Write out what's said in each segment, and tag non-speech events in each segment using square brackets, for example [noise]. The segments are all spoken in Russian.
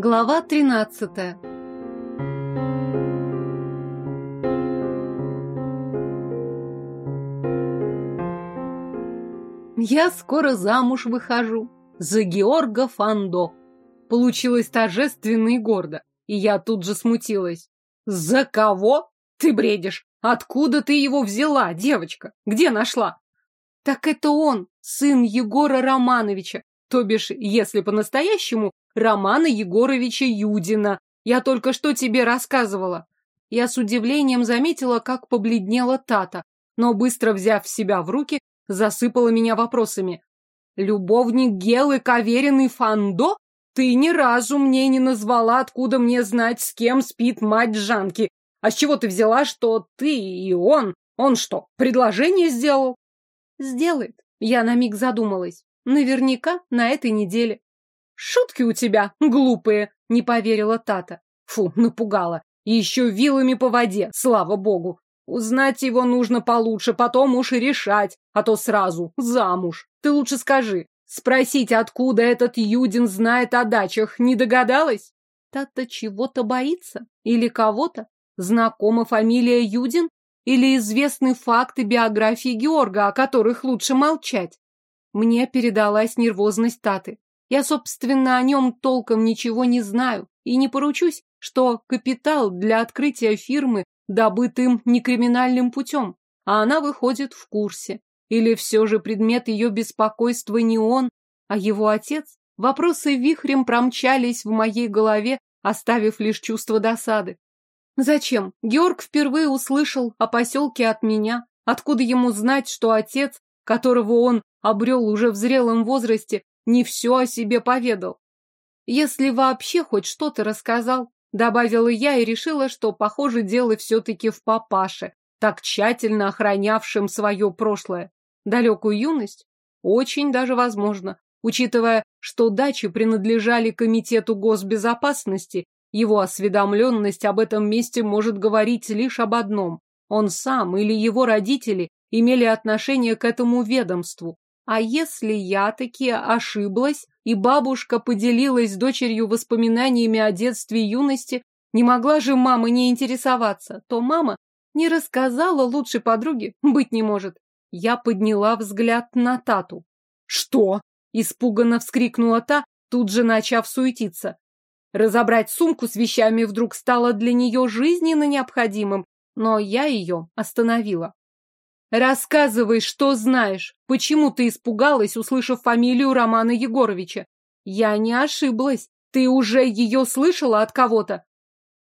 Глава 13 Я скоро замуж выхожу. За Георга Фандо. Получилось торжественно и гордо. И я тут же смутилась. За кого? Ты бредишь. Откуда ты его взяла, девочка? Где нашла? Так это он, сын Егора Романовича. То бишь, если по-настоящему, Романа Егоровича Юдина. Я только что тебе рассказывала. Я с удивлением заметила, как побледнела Тата, но быстро взяв себя в руки, засыпала меня вопросами. «Любовник Гелы Каверин Фандо? Ты ни разу мне не назвала, откуда мне знать, с кем спит мать Жанки. А с чего ты взяла, что ты и он? Он что, предложение сделал?» «Сделает». Я на миг задумалась. Наверняка на этой неделе. «Шутки у тебя глупые», — не поверила Тата. Фу, напугала. И еще вилами по воде, слава богу. Узнать его нужно получше, потом уж и решать, а то сразу замуж. Ты лучше скажи, спросить, откуда этот Юдин знает о дачах, не догадалась? Тата чего-то боится? Или кого-то? Знакома фамилия Юдин? Или известны факты биографии Георга, о которых лучше молчать? Мне передалась нервозность Таты. Я, собственно, о нем толком ничего не знаю и не поручусь, что капитал для открытия фирмы добыт им не криминальным путем, а она выходит в курсе. Или все же предмет ее беспокойства не он, а его отец? Вопросы вихрем промчались в моей голове, оставив лишь чувство досады. Зачем? Георг впервые услышал о поселке от меня. Откуда ему знать, что отец, которого он обрел уже в зрелом возрасте, не все о себе поведал? Если вообще хоть что-то рассказал, Добавила я и решила, что, похоже, дело все-таки в папаше, так тщательно охранявшем свое прошлое. Далекую юность? Очень даже возможно. Учитывая, что дачи принадлежали Комитету госбезопасности, его осведомленность об этом месте может говорить лишь об одном. Он сам или его родители имели отношение к этому ведомству. А если я таки ошиблась, и бабушка поделилась с дочерью воспоминаниями о детстве и юности, не могла же мама не интересоваться, то мама не рассказала лучшей подруге, [laughs] быть не может. Я подняла взгляд на Тату. «Что?» – испуганно вскрикнула та, тут же начав суетиться. Разобрать сумку с вещами вдруг стало для нее жизненно необходимым, но я ее остановила. Рассказывай, что знаешь. Почему ты испугалась, услышав фамилию Романа Егоровича? Я не ошиблась. Ты уже ее слышала от кого-то?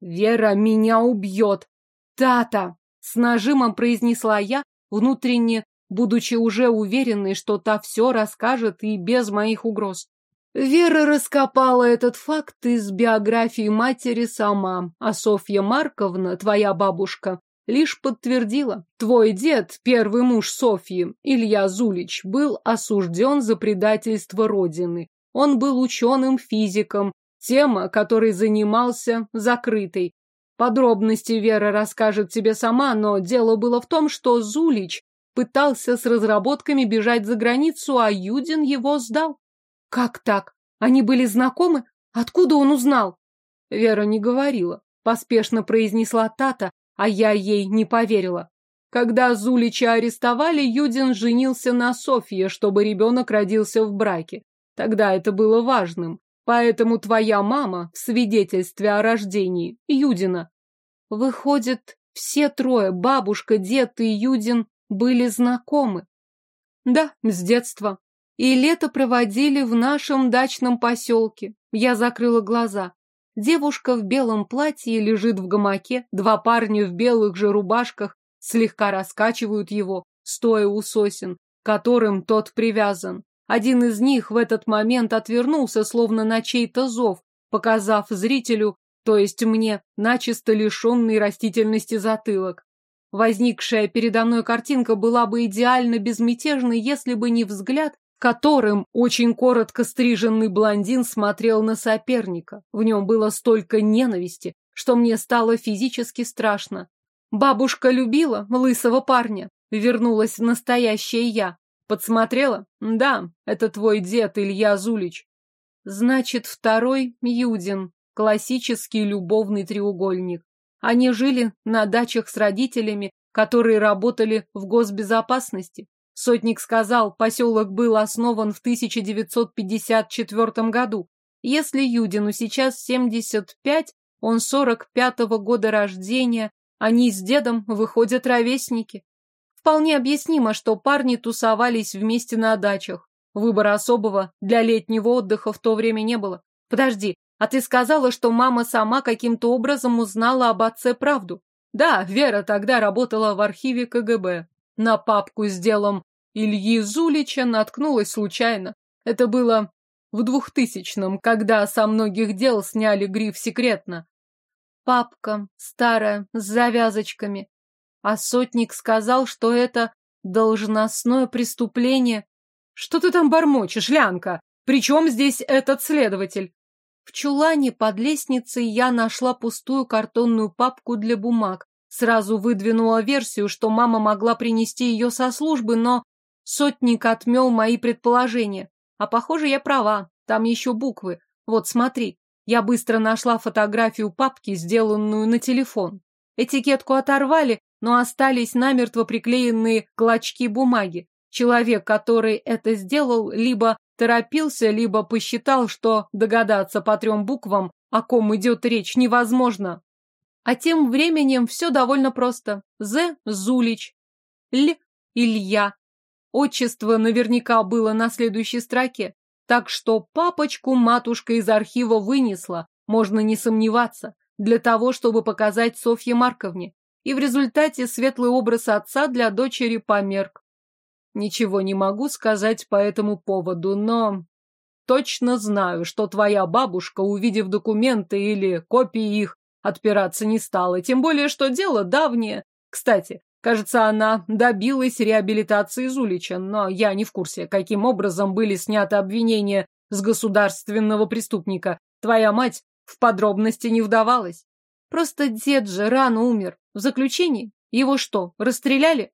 Вера меня убьет. Тата! С нажимом произнесла я, внутренне, будучи уже уверенной, что та все расскажет и без моих угроз. Вера раскопала этот факт из биографии матери сама, а Софья Марковна, твоя бабушка, лишь подтвердила. Твой дед, первый муж Софьи, Илья Зулич, был осужден за предательство Родины. Он был ученым-физиком, тема, которой занимался, закрытой. Подробности Вера расскажет тебе сама, но дело было в том, что Зулич пытался с разработками бежать за границу, а Юдин его сдал. Как так? Они были знакомы? Откуда он узнал? Вера не говорила. Поспешно произнесла Тата, а я ей не поверила. Когда Зулича арестовали, Юдин женился на Софье, чтобы ребенок родился в браке. Тогда это было важным. Поэтому твоя мама в свидетельстве о рождении Юдина. Выходит, все трое, бабушка, дед и Юдин, были знакомы. Да, с детства. И лето проводили в нашем дачном поселке. Я закрыла глаза. Девушка в белом платье лежит в гамаке, два парня в белых же рубашках слегка раскачивают его, стоя у сосен, которым тот привязан. Один из них в этот момент отвернулся, словно на чей-то зов, показав зрителю, то есть мне, начисто лишенный растительности затылок. Возникшая передо мной картинка была бы идеально безмятежной, если бы не взгляд, которым очень коротко стриженный блондин смотрел на соперника. В нем было столько ненависти, что мне стало физически страшно. Бабушка любила лысого парня. Вернулась настоящая я. Подсмотрела? Да, это твой дед Илья Зулич. Значит, второй Юдин, классический любовный треугольник. Они жили на дачах с родителями, которые работали в госбезопасности. Сотник сказал, поселок был основан в 1954 году. Если Юдину сейчас 75, он 45-го года рождения, они с дедом выходят ровесники. Вполне объяснимо, что парни тусовались вместе на дачах. Выбора особого для летнего отдыха в то время не было. Подожди, а ты сказала, что мама сама каким-то образом узнала об отце правду? Да, Вера тогда работала в архиве КГБ. На папку с делом Ильи Зулича наткнулась случайно. Это было в двухтысячном, когда со многих дел сняли гриф «секретно». Папка старая, с завязочками. А сотник сказал, что это должностное преступление. Что ты там бормочешь, Лянка? Причем здесь этот следователь? В чулане под лестницей я нашла пустую картонную папку для бумаг. Сразу выдвинула версию, что мама могла принести ее со службы, но сотник отмел мои предположения. А похоже, я права. Там еще буквы. Вот смотри. Я быстро нашла фотографию папки, сделанную на телефон. Этикетку оторвали, но остались намертво приклеенные клочки бумаги. Человек, который это сделал, либо торопился, либо посчитал, что догадаться по трем буквам, о ком идет речь, невозможно. А тем временем все довольно просто. З. Зулич. Л. Илья. Отчество наверняка было на следующей строке. Так что папочку матушка из архива вынесла, можно не сомневаться, для того, чтобы показать Софье Марковне и в результате светлый образ отца для дочери померк. Ничего не могу сказать по этому поводу, но точно знаю, что твоя бабушка, увидев документы или копии их, отпираться не стала, тем более, что дело давнее. Кстати, кажется, она добилась реабилитации Зулича, но я не в курсе, каким образом были сняты обвинения с государственного преступника. Твоя мать в подробности не вдавалась. Просто дед же рано умер. В заключении? Его что, расстреляли?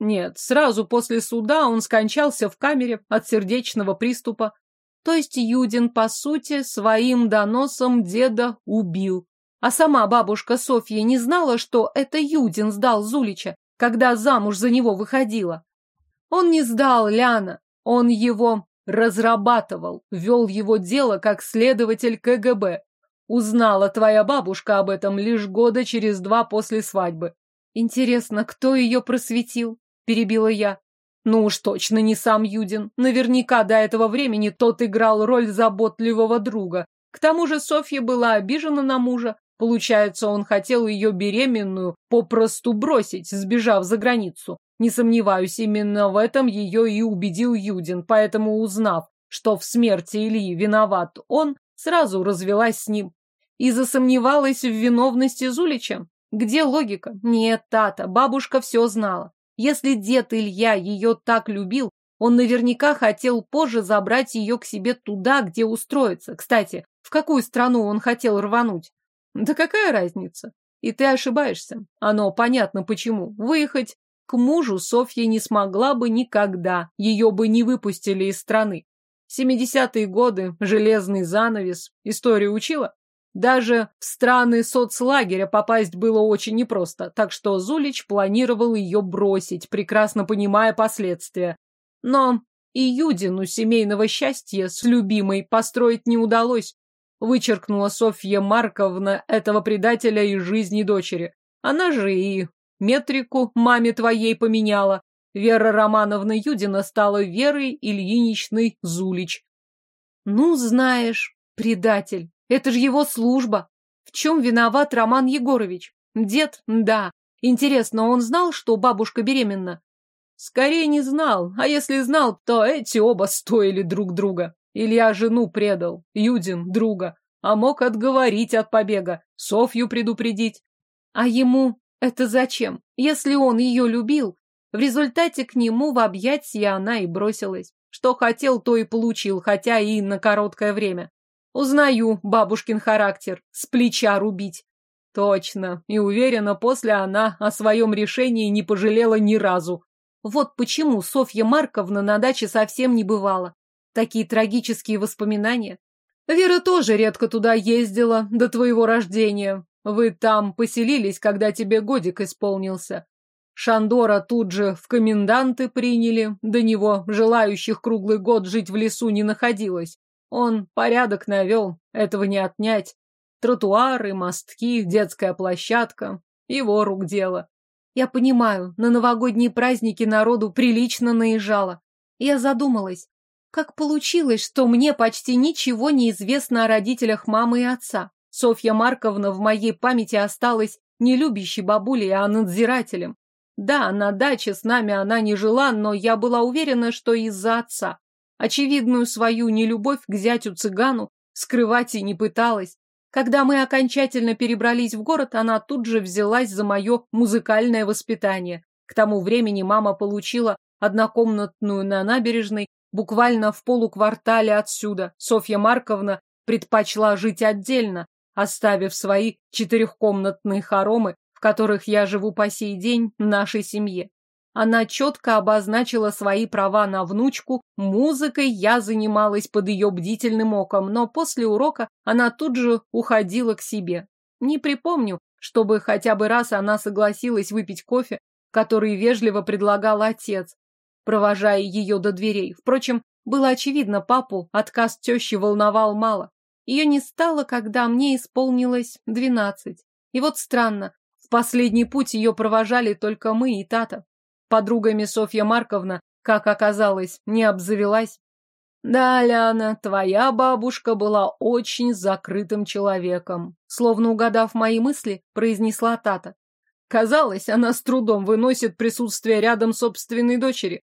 Нет, сразу после суда он скончался в камере от сердечного приступа. То есть Юдин, по сути, своим доносом деда убил. А сама бабушка Софья не знала, что это Юдин сдал Зулича, когда замуж за него выходила. Он не сдал Ляна, он его разрабатывал, вел его дело как следователь КГБ. Узнала твоя бабушка об этом лишь года через два после свадьбы. Интересно, кто ее просветил? Перебила я. Ну уж точно не сам Юдин. Наверняка до этого времени тот играл роль заботливого друга. К тому же Софья была обижена на мужа. Получается, он хотел ее беременную попросту бросить, сбежав за границу. Не сомневаюсь, именно в этом ее и убедил Юдин, поэтому, узнав, что в смерти Ильи виноват он, сразу развелась с ним и засомневалась в виновности Зулича. Где логика? Нет, Тата, бабушка все знала. Если дед Илья ее так любил, он наверняка хотел позже забрать ее к себе туда, где устроиться. Кстати, в какую страну он хотел рвануть? Да какая разница? И ты ошибаешься. Оно понятно почему. Выехать к мужу Софья не смогла бы никогда. Ее бы не выпустили из страны. Семидесятые годы, железный занавес. Историю учила? Даже в страны соцлагеря попасть было очень непросто, так что Зулич планировал ее бросить, прекрасно понимая последствия. Но и Юдину семейного счастья с любимой построить не удалось. Вычеркнула Софья Марковна этого предателя из жизни дочери. Она же и метрику маме твоей поменяла. Вера Романовна Юдина стала Верой Ильиничной Зулич. Ну, знаешь, предатель, это же его служба. В чем виноват Роман Егорович? Дед, да. Интересно, он знал, что бабушка беременна? Скорее не знал, а если знал, то эти оба стоили друг друга. Илья жену предал, Юдин друга, а мог отговорить от побега, Софью предупредить. А ему это зачем? Если он ее любил, в результате к нему в объятия она и бросилась. Что хотел, то и получил, хотя и на короткое время. Узнаю бабушкин характер, с плеча рубить. Точно, и уверена, после она о своем решении не пожалела ни разу. Вот почему Софья Марковна на даче совсем не бывала. Такие трагические воспоминания. Вера тоже редко туда ездила до твоего рождения. Вы там поселились, когда тебе годик исполнился. Шандора тут же в коменданты приняли, до него желающих круглый год жить в лесу не находилось. Он порядок навел, этого не отнять. Тротуары, мостки, детская площадка. Его рук дело. Я понимаю, на новогодние праздники народу прилично наезжало. Я задумалась, как получилось, что мне почти ничего не известно о родителях мамы и отца. Софья Марковна в моей памяти осталась не любящей бабулей, а надзирателем. Да, на даче с нами она не жила, но я была уверена, что из-за отца. Очевидную свою нелюбовь к зятю-цыгану скрывать и не пыталась. Когда мы окончательно перебрались в город, она тут же взялась за мое музыкальное воспитание. К тому времени мама получила однокомнатную на набережной, буквально в полуквартале отсюда. Софья Марковна предпочла жить отдельно, оставив свои четырехкомнатные хоромы в которых я живу по сей день, нашей семье. Она четко обозначила свои права на внучку, музыкой я занималась под ее бдительным оком, но после урока она тут же уходила к себе. Не припомню, чтобы хотя бы раз она согласилась выпить кофе, который вежливо предлагал отец, провожая ее до дверей. Впрочем, было очевидно, папу отказ тещи волновал мало. Ее не стало, когда мне исполнилось двенадцать. И вот странно, в последний путь ее провожали только мы и Тата. Подругами Софья Марковна, как оказалось, не обзавелась. Да, Ляна, твоя бабушка была очень закрытым человеком. Словно угадав мои мысли, произнесла Тата. Казалось, она с трудом выносит присутствие рядом собственной дочери.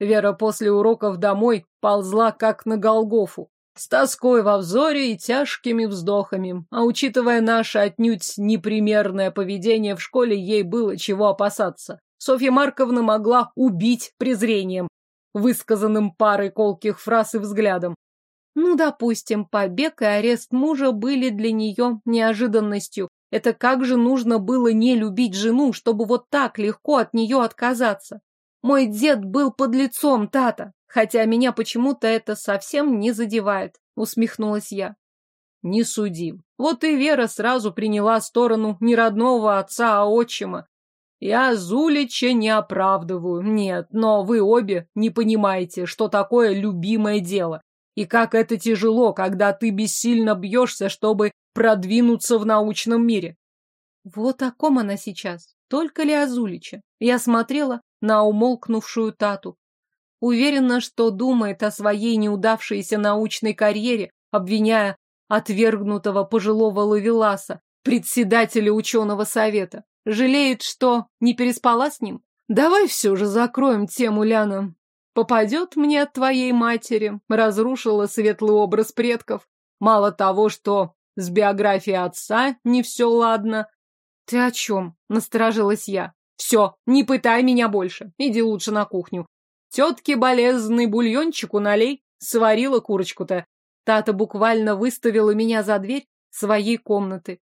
Вера после уроков домой ползла как на Голгофу с тоской во взоре и тяжкими вздохами. А учитывая наше отнюдь непримерное поведение в школе, ей было чего опасаться. Софья Марковна могла убить презрением, высказанным парой колких фраз и взглядом. Ну, допустим, побег и арест мужа были для нее неожиданностью. Это как же нужно было не любить жену, чтобы вот так легко от нее отказаться? Мой дед был под лицом, Тата. Хотя меня почему-то это совсем не задевает, усмехнулась я. Не суди. Вот и Вера сразу приняла сторону не родного отца, а отчима. Я Зулича не оправдываю, нет, но вы обе не понимаете, что такое любимое дело. И как это тяжело, когда ты бессильно бьешься, чтобы продвинуться в научном мире. Вот о ком она сейчас, только ли о Зуличе? Я смотрела на умолкнувшую Тату. Уверена, что думает о своей неудавшейся научной карьере, обвиняя отвергнутого пожилого ловеласа, председателя ученого совета. Жалеет, что не переспала с ним? Давай все же закроем тему, Ляна. Попадет мне от твоей матери, разрушила светлый образ предков. Мало того, что с биографией отца не все ладно. Ты о чем? Насторожилась я. Все, не пытай меня больше. Иди лучше на кухню. Тетке болезный бульончику налей. Сварила курочку-то. Тата буквально выставила меня за дверь своей комнаты.